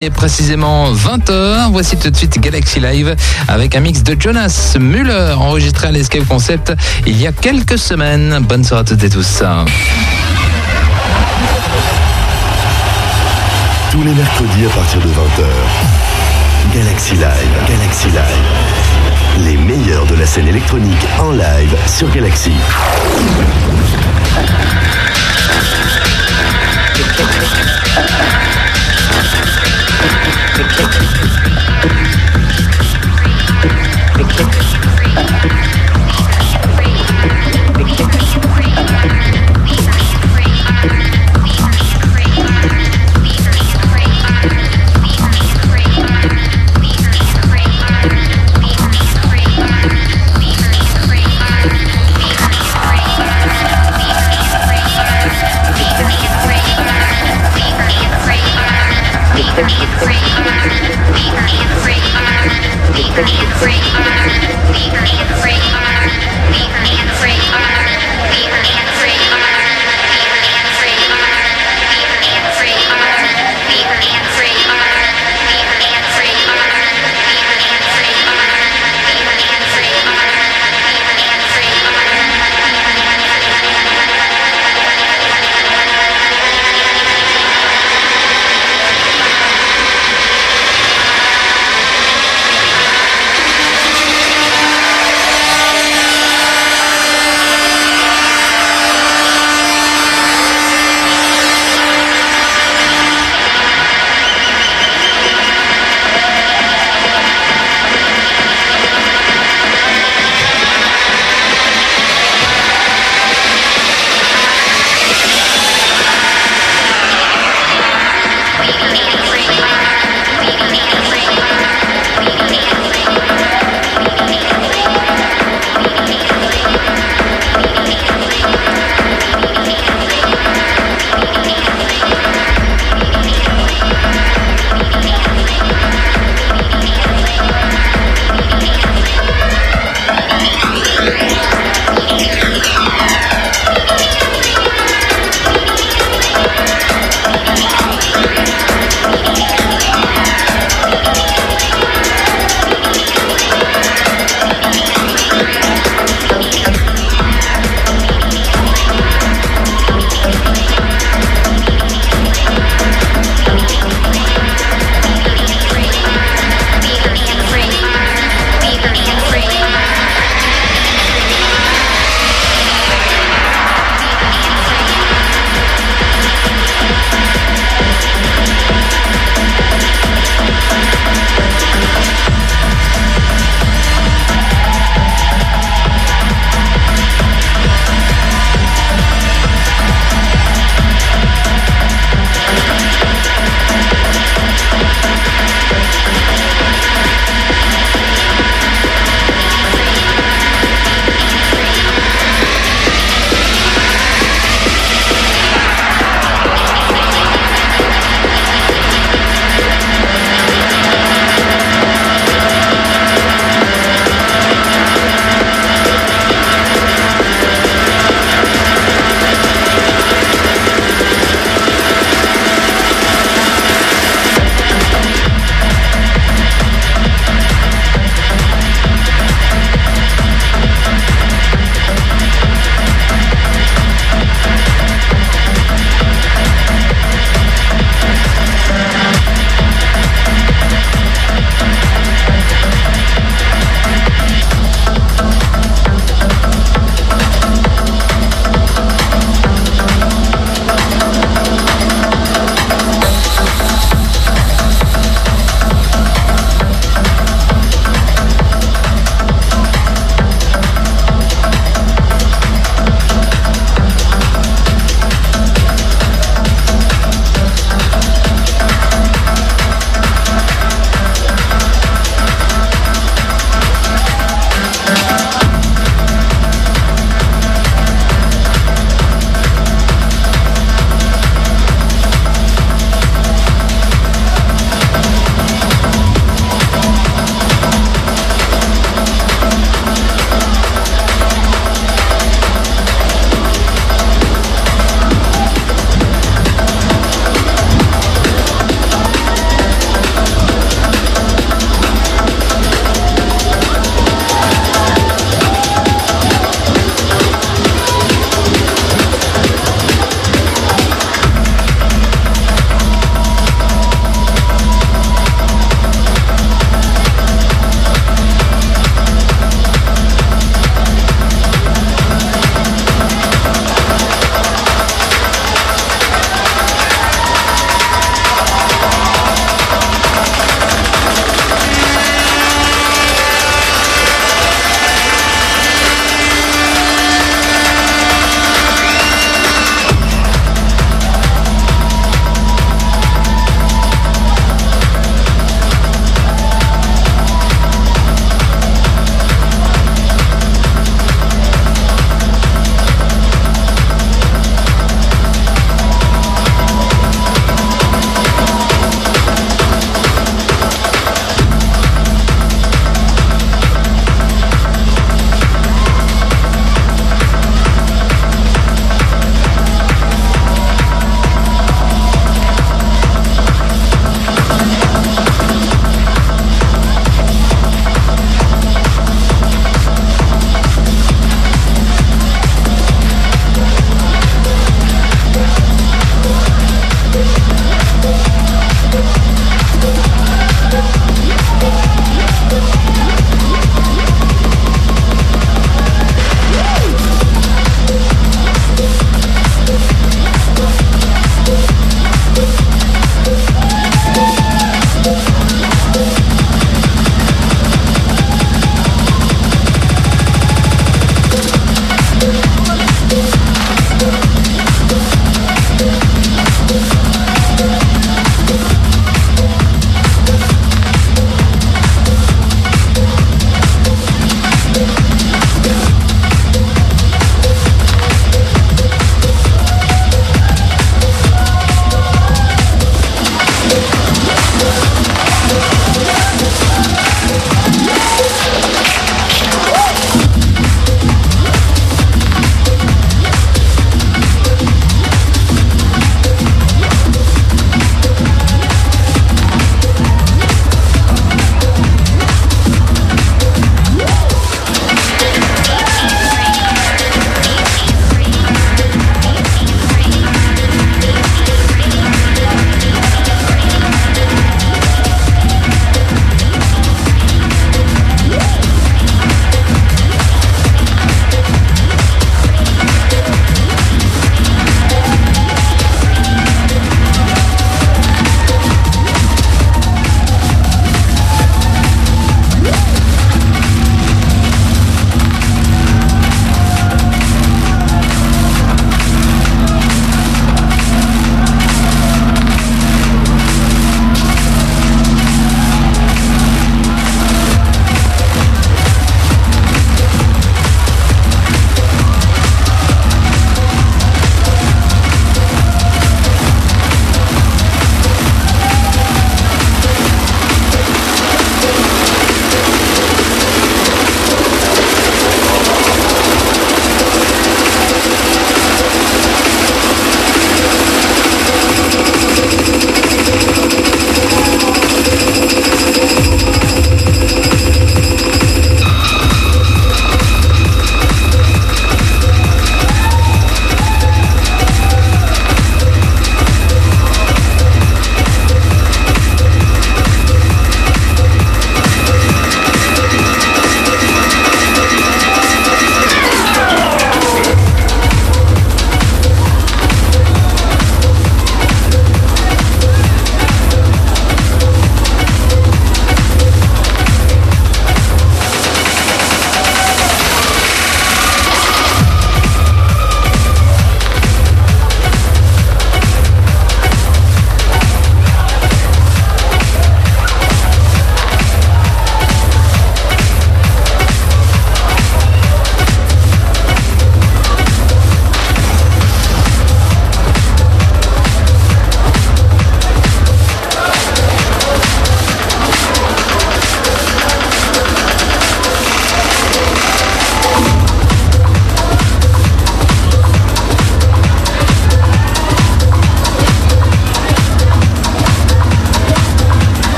Et précisément 20h, voici tout de suite Galaxy Live avec un mix de Jonas Muller enregistré à l'Escape Concept il y a quelques semaines. Bonne soirée à toutes et tous. Tous les mercredis à partir de 20h, Galaxy Live, Galaxy Live. Les meilleurs de la scène électronique en live sur Galaxy. The kick. The kick. free. Be free. Be free.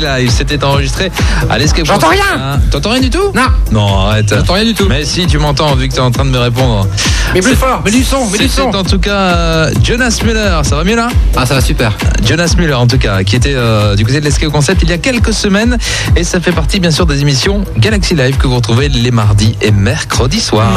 Live. C'était enregistré à l'escape. J'entends rien Hein, T'entends rien du tout Non. Non, arrête. J'entends rien du tout. Mais si, tu m'entends vu que tu es en train de me répondre. Mais plus fort, mais du son, mais du son. En tout cas euh, Jonas Müller. Ça va mieux là Ah, ça va super. Jonas Müller en tout cas, qui était euh, du côté de l'Escape Concept il y a quelques semaines. Et ça fait partie bien sûr des émissions Galaxy Live que vous retrouvez les mardis et mercredis soirs.